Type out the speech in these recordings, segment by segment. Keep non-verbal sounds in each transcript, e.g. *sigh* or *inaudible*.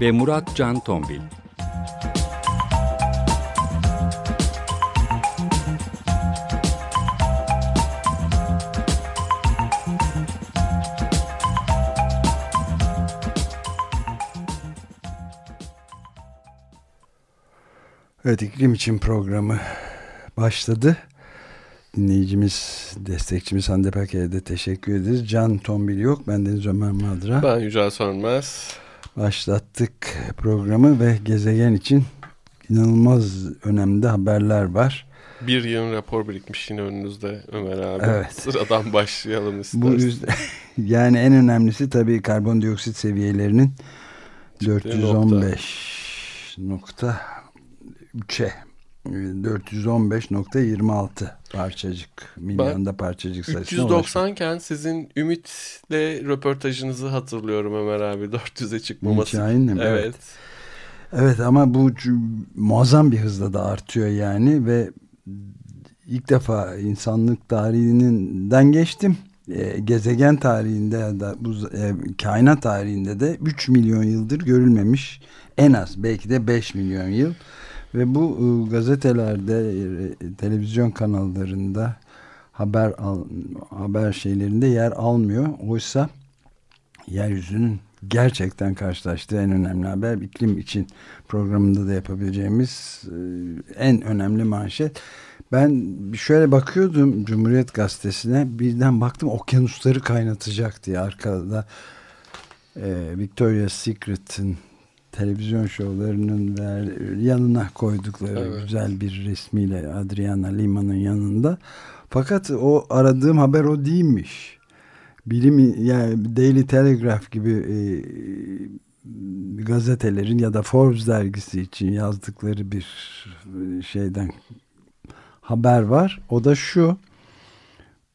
ve Murat Can Tombil. Evet iklim için programı başladı. Dinleyicimiz, destekçimiz Hande Peker'e de teşekkür ederiz. Can Tombil yok, ben Deniz Ömer Madra. Ben Yücel Sönmez. Başlattık programı ve gezegen için inanılmaz önemli haberler var. Bir yığın rapor birikmiş yine önünüzde Ömer abi. Evet. Sıradan başlayalım istersen. Bu yüzden, *laughs* yani en önemlisi tabii karbondioksit seviyelerinin Çıktığı 415 nokta 3'e 415.26 parçacık milyonda parçacık sayısına 390 iken sizin Ümit'le röportajınızı hatırlıyorum Ömer abi 400'e çıkmaması. Ümit Şahin'le mi? Evet. Evet. Evet ama bu muazzam bir hızla da artıyor yani ve ilk defa insanlık tarihinden geçtim. E, gezegen tarihinde ya da bu e, kainat tarihinde de 3 milyon yıldır görülmemiş en az belki de 5 milyon yıl ve bu e, gazetelerde e, televizyon kanallarında haber al, haber şeylerinde yer almıyor. Oysa yeryüzünün gerçekten karşılaştığı en önemli haber iklim için programında da yapabileceğimiz e, en önemli manşet. Ben şöyle bakıyordum Cumhuriyet Gazetesi'ne birden baktım okyanusları kaynatacak diye arkada e, Victoria's Secret'ın televizyon şovlarının yanına koydukları Evet. güzel bir resmiyle Adriana Lima'nın yanında. Fakat o aradığım haber o değilmiş. Bilim yani Daily Telegraph gibi e, gazetelerin ya da Forbes dergisi için yazdıkları bir e, şeyden haber var. O da şu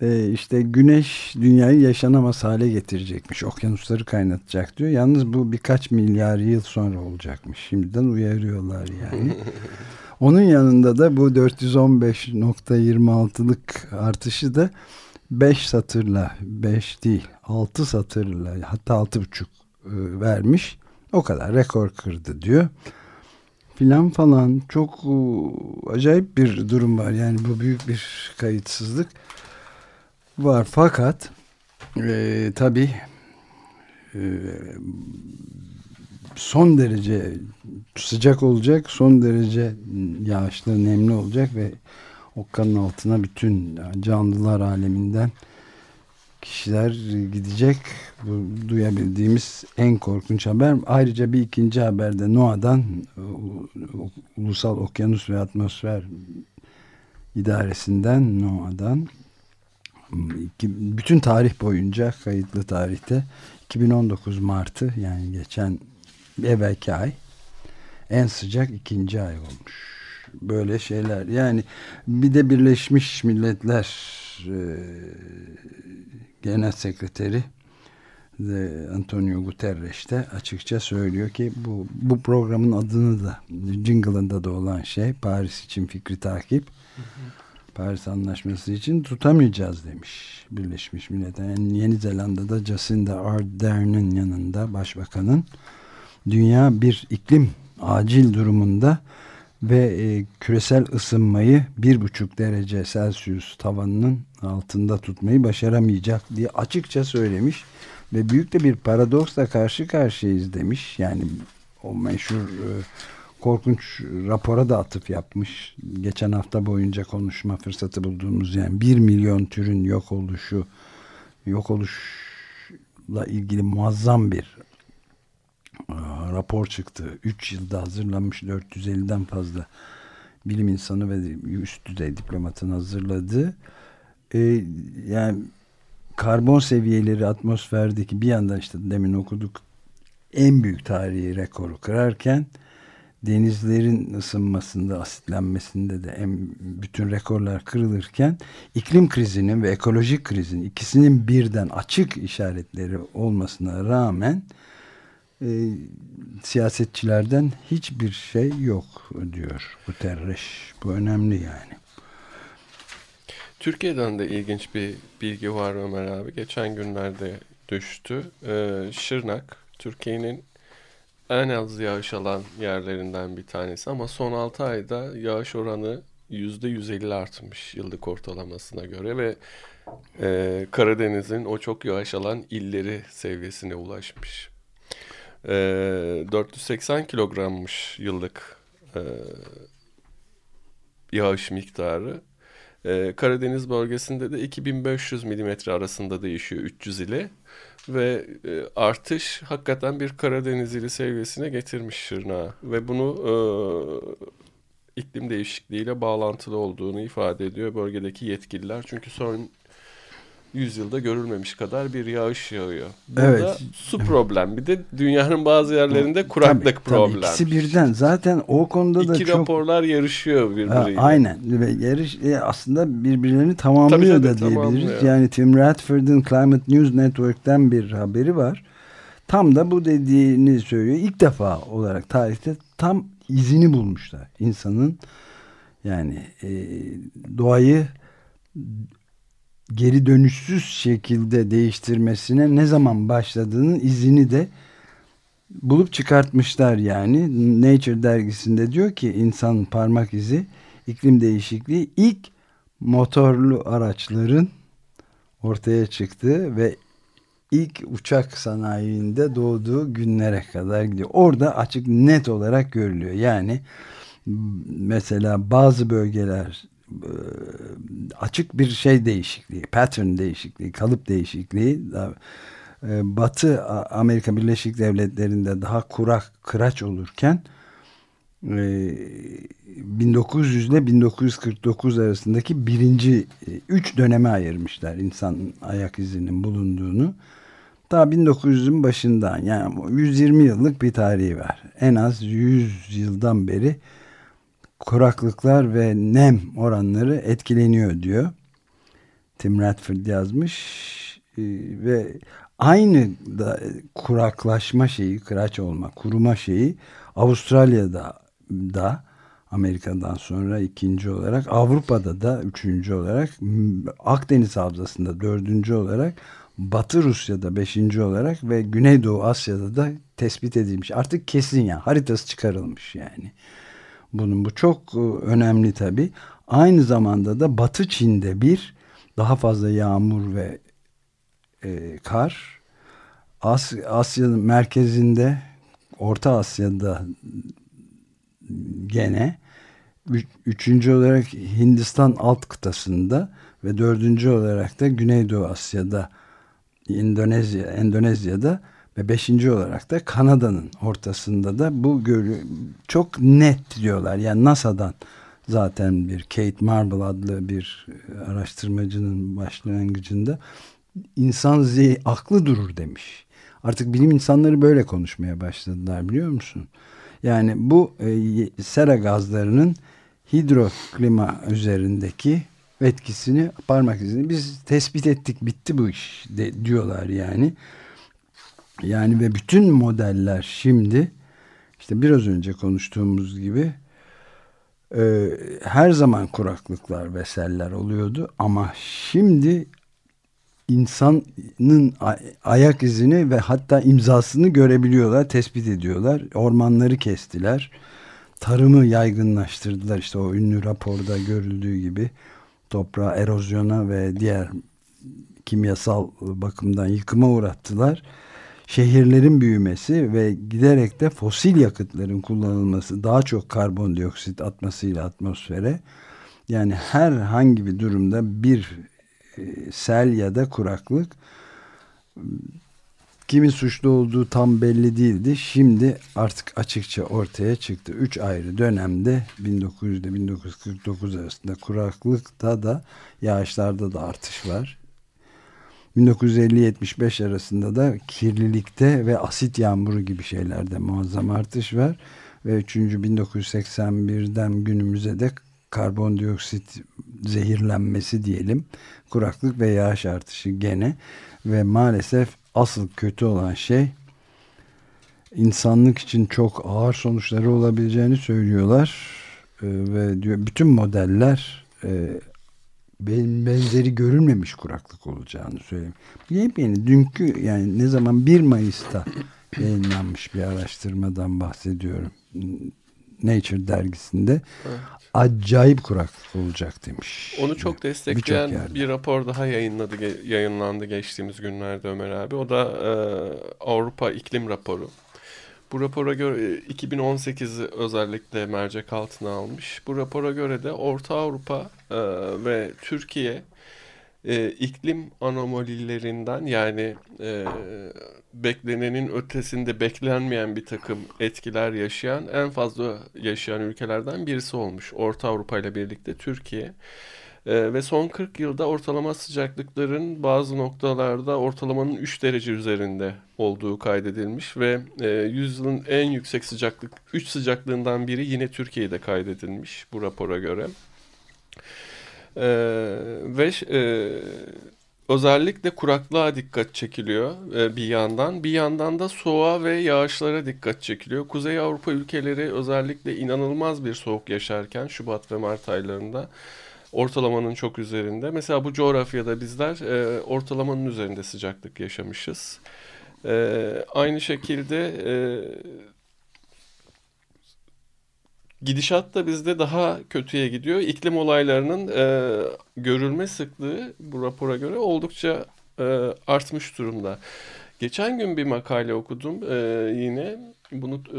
e, işte güneş dünyayı yaşanamaz hale getirecekmiş. Okyanusları kaynatacak diyor. Yalnız bu birkaç milyar yıl sonra olacakmış. Şimdiden uyarıyorlar yani. *laughs* Onun yanında da bu 415.26'lık artışı da 5 satırla 5 değil 6 satırla hatta 6,5 e, vermiş. O kadar rekor kırdı diyor. Filan falan çok e, acayip bir durum var. Yani bu büyük bir kayıtsızlık var. Fakat e, tabii e, son derece sıcak olacak, son derece yağışlı, nemli olacak ve okkanın altına bütün canlılar aleminden kişiler gidecek. Bu duyabildiğimiz en korkunç haber. Ayrıca bir ikinci haber de NOAA'dan U- Ulusal Okyanus ve Atmosfer İdaresi'nden NOAA'dan bütün tarih boyunca kayıtlı tarihte 2019 Mart'ı yani geçen evvelki ay en sıcak ikinci ay olmuş. Böyle şeyler yani bir de Birleşmiş Milletler e, Genel Sekreteri de Antonio Guterres de açıkça söylüyor ki bu, bu programın adını da jingle'ında da olan şey Paris için fikri takip Paris Anlaşması için tutamayacağız demiş Birleşmiş Milletler. Yani Yeni Zelanda'da Jacinda Ardern'in yanında başbakanın dünya bir iklim acil durumunda ve e, küresel ısınmayı bir buçuk derece Celsius tavanının altında tutmayı başaramayacak diye açıkça söylemiş ve büyük de bir paradoksla karşı karşıyayız demiş. Yani o meşhur e, korkunç rapora da atıf yapmış. Geçen hafta boyunca konuşma fırsatı bulduğumuz yani bir milyon türün yok oluşu yok oluşla ilgili muazzam bir e, rapor çıktı. 3 yılda hazırlanmış 450'den fazla bilim insanı ve üst düzey diplomatın hazırladığı e, yani karbon seviyeleri atmosferdeki bir yandan işte demin okuduk en büyük tarihi rekoru kırarken denizlerin ısınmasında, asitlenmesinde de en, bütün rekorlar kırılırken iklim krizinin ve ekolojik krizin ikisinin birden açık işaretleri olmasına rağmen e, siyasetçilerden hiçbir şey yok diyor Guterres. Bu önemli yani. Türkiye'den de ilginç bir bilgi var Ömer abi. Geçen günlerde düştü. Ee, Şırnak, Türkiye'nin en az yağış alan yerlerinden bir tanesi ama son 6 ayda yağış oranı %150 artmış yıllık ortalamasına göre ve e, Karadeniz'in o çok yağış alan illeri seviyesine ulaşmış. E, 480 kilogrammış yıllık e, yağış miktarı. E, Karadeniz bölgesinde de 2500 milimetre arasında değişiyor 300 ile ve e, artış hakikaten bir Karadeniz ili seviyesine getirmiş Şırnağı ve bunu e, iklim değişikliğiyle bağlantılı olduğunu ifade ediyor bölgedeki yetkililer. Çünkü son yüzyılda görülmemiş kadar bir yağış yağıyor. Burada evet. su problem. Bir de dünyanın bazı yerlerinde kuraklık tabii, problem. Tabii, ikisi birden. Zaten o konuda İki da çok... raporlar yarışıyor birbiriyle. aynen. Ve yarış e, aslında birbirlerini tamamlıyor tabii, tabii, da diyebiliriz. Tamamlıyor. Yani Tim Radford'un Climate News Network'ten bir haberi var. Tam da bu dediğini söylüyor. İlk defa olarak tarihte tam izini bulmuşlar. insanın yani e, doğayı geri dönüşsüz şekilde değiştirmesine ne zaman başladığının izini de bulup çıkartmışlar yani. Nature dergisinde diyor ki insan parmak izi iklim değişikliği ilk motorlu araçların ortaya çıktığı ve ilk uçak sanayinde doğduğu günlere kadar gidiyor. Orada açık net olarak görülüyor. Yani mesela bazı bölgeler açık bir şey değişikliği, pattern değişikliği, kalıp değişikliği e, Batı Amerika Birleşik Devletleri'nde daha kurak, kıraç olurken 1900 e, ile 1949 arasındaki birinci üç döneme ayırmışlar insan ayak izinin bulunduğunu. Daha 1900'ün başından yani 120 yıllık bir tarihi var. En az 100 yıldan beri kuraklıklar ve nem oranları etkileniyor diyor. Tim Radford yazmış ee, ve aynı da kuraklaşma şeyi, kıraç olma, kuruma şeyi Avustralya'da da Amerika'dan sonra ikinci olarak Avrupa'da da üçüncü olarak Akdeniz Havzası'nda dördüncü olarak Batı Rusya'da beşinci olarak ve Güneydoğu Asya'da da tespit edilmiş. Artık kesin ya yani, haritası çıkarılmış yani bunun. Bu çok e, önemli tabi. Aynı zamanda da Batı Çin'de bir daha fazla yağmur ve e, kar. As Asya'nın merkezinde Orta Asya'da gene üçüncü olarak Hindistan alt kıtasında ve dördüncü olarak da Güneydoğu Asya'da Endonezya, Endonezya'da ve beşinci olarak da Kanada'nın ortasında da bu gölü çok net diyorlar. Yani NASA'dan zaten bir Kate Marble adlı bir araştırmacının başlangıcında insan zihi aklı durur demiş. Artık bilim insanları böyle konuşmaya başladılar biliyor musun? Yani bu e, sera gazlarının hidroklima üzerindeki etkisini parmak izini biz tespit ettik bitti bu iş de, diyorlar yani. Yani ve bütün modeller şimdi işte biraz önce konuştuğumuz gibi e, her zaman kuraklıklar ve seller oluyordu ama şimdi insanın ayak izini ve hatta imzasını görebiliyorlar, tespit ediyorlar. Ormanları kestiler. Tarımı yaygınlaştırdılar. İşte o ünlü raporda görüldüğü gibi toprağı erozyona ve diğer kimyasal bakımdan yıkıma uğrattılar şehirlerin büyümesi ve giderek de fosil yakıtların kullanılması daha çok karbondioksit atmasıyla atmosfere yani herhangi bir durumda bir e, sel ya da kuraklık kimin suçlu olduğu tam belli değildi. Şimdi artık açıkça ortaya çıktı. Üç ayrı dönemde 1900 ile 1949 arasında kuraklıkta da yağışlarda da artış var. 1950-75 arasında da kirlilikte ve asit yağmuru gibi şeylerde muazzam artış var. Ve 3. 1981'den günümüze de karbondioksit zehirlenmesi diyelim. Kuraklık ve yağış artışı gene. Ve maalesef asıl kötü olan şey insanlık için çok ağır sonuçları olabileceğini söylüyorlar. Ee, ve diyor bütün modeller e, benzeri görülmemiş kuraklık olacağını söyleyeyim. Yepyeni dünkü yani ne zaman 1 Mayıs'ta yayınlanmış bir araştırmadan bahsediyorum. Nature dergisinde evet. acayip kuraklık olacak demiş. Onu çok destekleyen bir, bir rapor daha yayınladı yayınlandı geçtiğimiz günlerde Ömer abi. O da e, Avrupa iklim raporu. Bu rapora göre 2018'i özellikle mercek altına almış. Bu rapora göre de Orta Avrupa e, ve Türkiye e, iklim anomalilerinden yani e, beklenenin ötesinde beklenmeyen bir takım etkiler yaşayan en fazla yaşayan ülkelerden birisi olmuş. Orta Avrupa ile birlikte Türkiye. E, ve son 40 yılda ortalama sıcaklıkların bazı noktalarda ortalamanın 3 derece üzerinde olduğu kaydedilmiş ve e, yüzyılın en yüksek sıcaklık 3 sıcaklığından biri yine Türkiye'de kaydedilmiş bu rapora göre. E, ve e, özellikle kuraklığa dikkat çekiliyor e, bir yandan. Bir yandan da soğuğa ve yağışlara dikkat çekiliyor. Kuzey Avrupa ülkeleri özellikle inanılmaz bir soğuk yaşarken Şubat ve Mart aylarında ortalamanın çok üzerinde. Mesela bu coğrafyada bizler e, ortalamanın üzerinde sıcaklık yaşamışız. E, aynı şekilde e, gidişat da bizde daha kötüye gidiyor. İklim olaylarının e, görülme sıklığı bu rapora göre oldukça e, artmış durumda. Geçen gün bir makale okudum e, yine bunu e,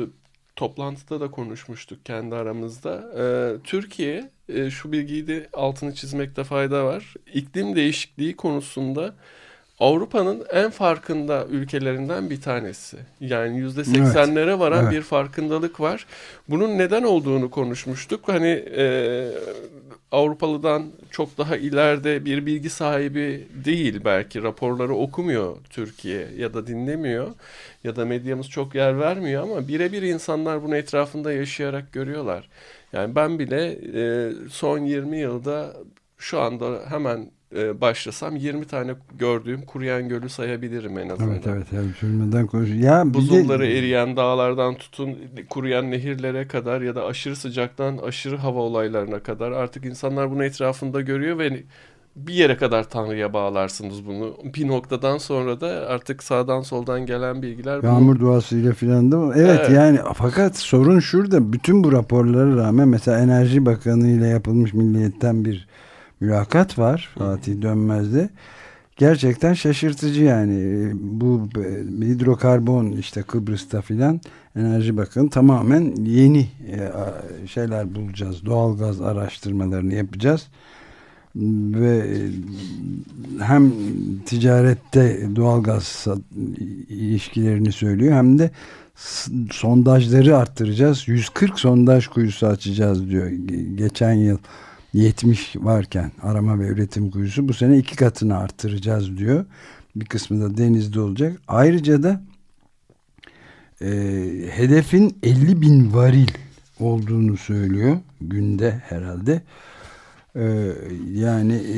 toplantıda da konuşmuştuk kendi aramızda. E, Türkiye e, şu bilgiyi de altını çizmekte fayda var. İklim değişikliği konusunda Avrupa'nın en farkında ülkelerinden bir tanesi. Yani yüzde seksenlere varan evet. bir farkındalık var. Bunun neden olduğunu konuşmuştuk. Hani e, Avrupalı'dan çok daha ileride bir bilgi sahibi değil belki. Raporları okumuyor Türkiye ya da dinlemiyor ya da medyamız çok yer vermiyor ama birebir insanlar bunu etrafında yaşayarak görüyorlar. Yani ben bile e, son 20 yılda şu anda hemen e, başlasam 20 tane gördüğüm kuruyan gölü sayabilirim en azından. Evet evet. Yani sürmeden konuş. Ya Buzulları de... eriyen dağlardan tutun kuruyan nehirlere kadar ya da aşırı sıcaktan aşırı hava olaylarına kadar artık insanlar bunu etrafında görüyor ve bir yere kadar Tanrı'ya bağlarsınız bunu. Bir noktadan sonra da artık sağdan soldan gelen bilgiler... Yağmur bunu... duasıyla filan da evet, evet yani fakat sorun şurada bütün bu raporlara rağmen mesela Enerji Bakanı ile yapılmış milliyetten bir mülakat var Fatih Dönmez'de. Gerçekten şaşırtıcı yani bu hidrokarbon işte Kıbrıs'ta filan Enerji Bakanı tamamen yeni e, şeyler bulacağız. Doğalgaz araştırmalarını yapacağız ve e, hem ticarette doğalgaz ilişkilerini söylüyor hem de sondajları arttıracağız. 140 sondaj kuyusu açacağız diyor. Geçen yıl 70 varken arama ve üretim kuyusu bu sene iki katını arttıracağız diyor. Bir kısmı da denizde olacak. Ayrıca da e, hedefin 50 bin varil olduğunu söylüyor günde herhalde. Ee, yani e,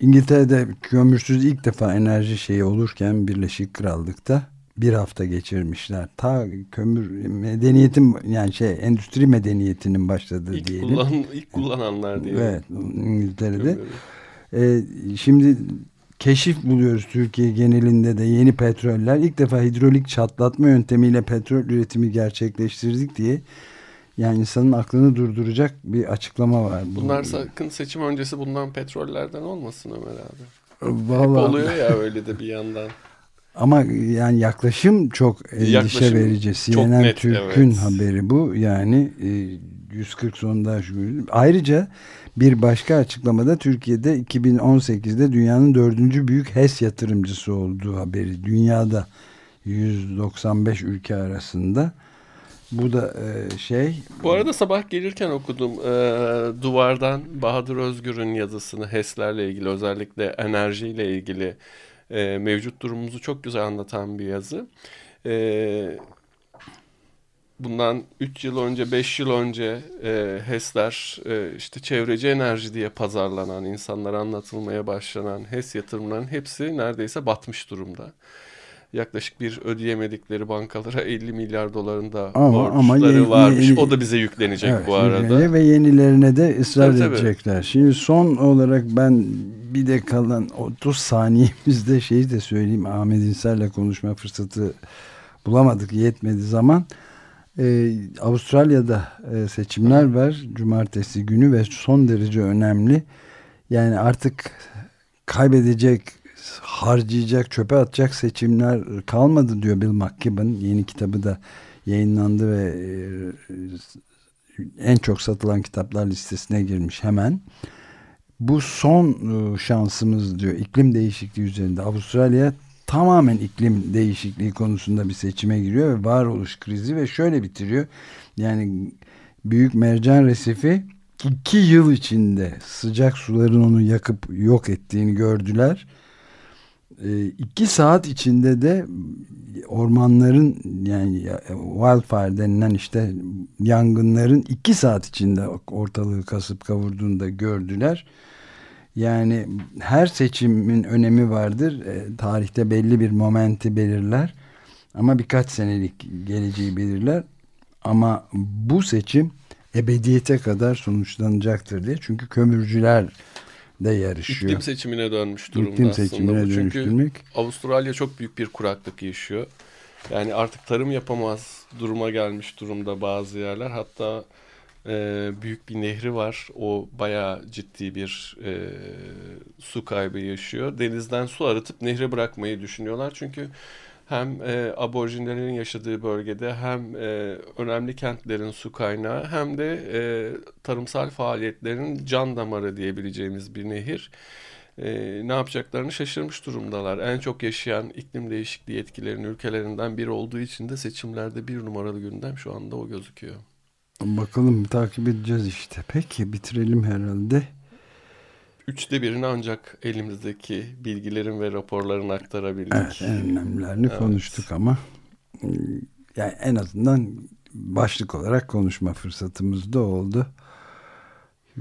İngiltere'de kömürsüz ilk defa enerji şeyi olurken Birleşik Krallık'ta bir hafta geçirmişler. Ta kömür medeniyetin yani şey endüstri medeniyetinin başladığı ilk diyelim. Kullan, ilk kullananlar diye. Evet İngiltere'de. Ee, şimdi keşif buluyoruz Türkiye genelinde de yeni petroller. ilk defa hidrolik çatlatma yöntemiyle petrol üretimi gerçekleştirdik diye yani insanın aklını durduracak bir açıklama var. Bunlar sakın seçim öncesi bundan petrollerden olmasın Ömer abi. Vallahi... Hep oluyor ya öyle de bir yandan. *laughs* Ama yani yaklaşım çok endişe yaklaşım verici. CNN Türk'ün evet. haberi bu. Yani 140 e, sondaj. Ayrıca bir başka açıklamada Türkiye'de 2018'de dünyanın dördüncü büyük HES yatırımcısı olduğu haberi. Dünyada 195 ülke arasında Bu da e, şey. Bu arada sabah gelirken okudum e, duvardan Bahadır Özgür'ün yazısını HES'lerle ilgili özellikle enerjiyle ilgili e, mevcut durumumuzu çok güzel anlatan bir yazı. E, bundan 3 yıl önce 5 yıl önce e, HES'ler e, işte çevreci enerji diye pazarlanan insanlara anlatılmaya başlanan HES yatırımlarının hepsi neredeyse batmış durumda yaklaşık bir ödeyemedikleri bankalara *laughs* 50 milyar dolarında ama, borçları ama varmış. Yeni, o da bize yüklenecek evet, bu arada. Ve yenilerine de ısrar tabii, edecekler. Tabii. Şimdi son olarak ben bir de kalan 30 saniyemizde şeyi de söyleyeyim. Ahmet İnsel'le konuşma fırsatı bulamadık yetmedi zaman. Ee, Avustralya'da e, seçimler var cumartesi günü ve son derece önemli. Yani artık kaybedecek harcayacak, çöpe atacak seçimler kalmadı diyor Bill McKibben. Yeni kitabı da yayınlandı ve e, en çok satılan kitaplar listesine girmiş hemen. Bu son e, şansımız diyor iklim değişikliği üzerinde. Avustralya tamamen iklim değişikliği konusunda bir seçime giriyor ve varoluş krizi ve şöyle bitiriyor. Yani büyük mercan resifi iki yıl içinde sıcak suların onu yakıp yok ettiğini gördüler e, iki saat içinde de ormanların yani wildfire denilen işte yangınların iki saat içinde ortalığı kasıp kavurduğunu da gördüler. Yani her seçimin önemi vardır. E, tarihte belli bir momenti belirler. Ama birkaç senelik geleceği belirler. Ama bu seçim ebediyete kadar sonuçlanacaktır diye. Çünkü kömürcüler de yarışıyor. İklim seçimine dönmüş durumda İklim seçimine aslında bu. Çünkü Avustralya çok büyük bir kuraklık yaşıyor. Yani artık tarım yapamaz duruma gelmiş durumda bazı yerler. Hatta e, büyük bir nehri var. O bayağı ciddi bir e, su kaybı yaşıyor. Denizden su arıtıp nehre bırakmayı düşünüyorlar. Çünkü hem e, aborjinlerin yaşadığı bölgede hem e, önemli kentlerin su kaynağı hem de e, tarımsal faaliyetlerin can damarı diyebileceğimiz bir nehir. E, ne yapacaklarını şaşırmış durumdalar. En çok yaşayan iklim değişikliği etkilerinin ülkelerinden biri olduğu için de seçimlerde bir numaralı gündem şu anda o gözüküyor. Bakalım takip edeceğiz işte. Peki bitirelim herhalde. Üçte birini ancak elimizdeki bilgilerin ve raporların aktarabildik. Evet, en önemlilerini evet. konuştuk ama ıı, yani en azından başlık olarak konuşma fırsatımız da oldu.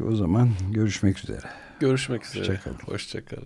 O zaman görüşmek üzere. Görüşmek üzere. Hoşçakalın. Hoşçakalın.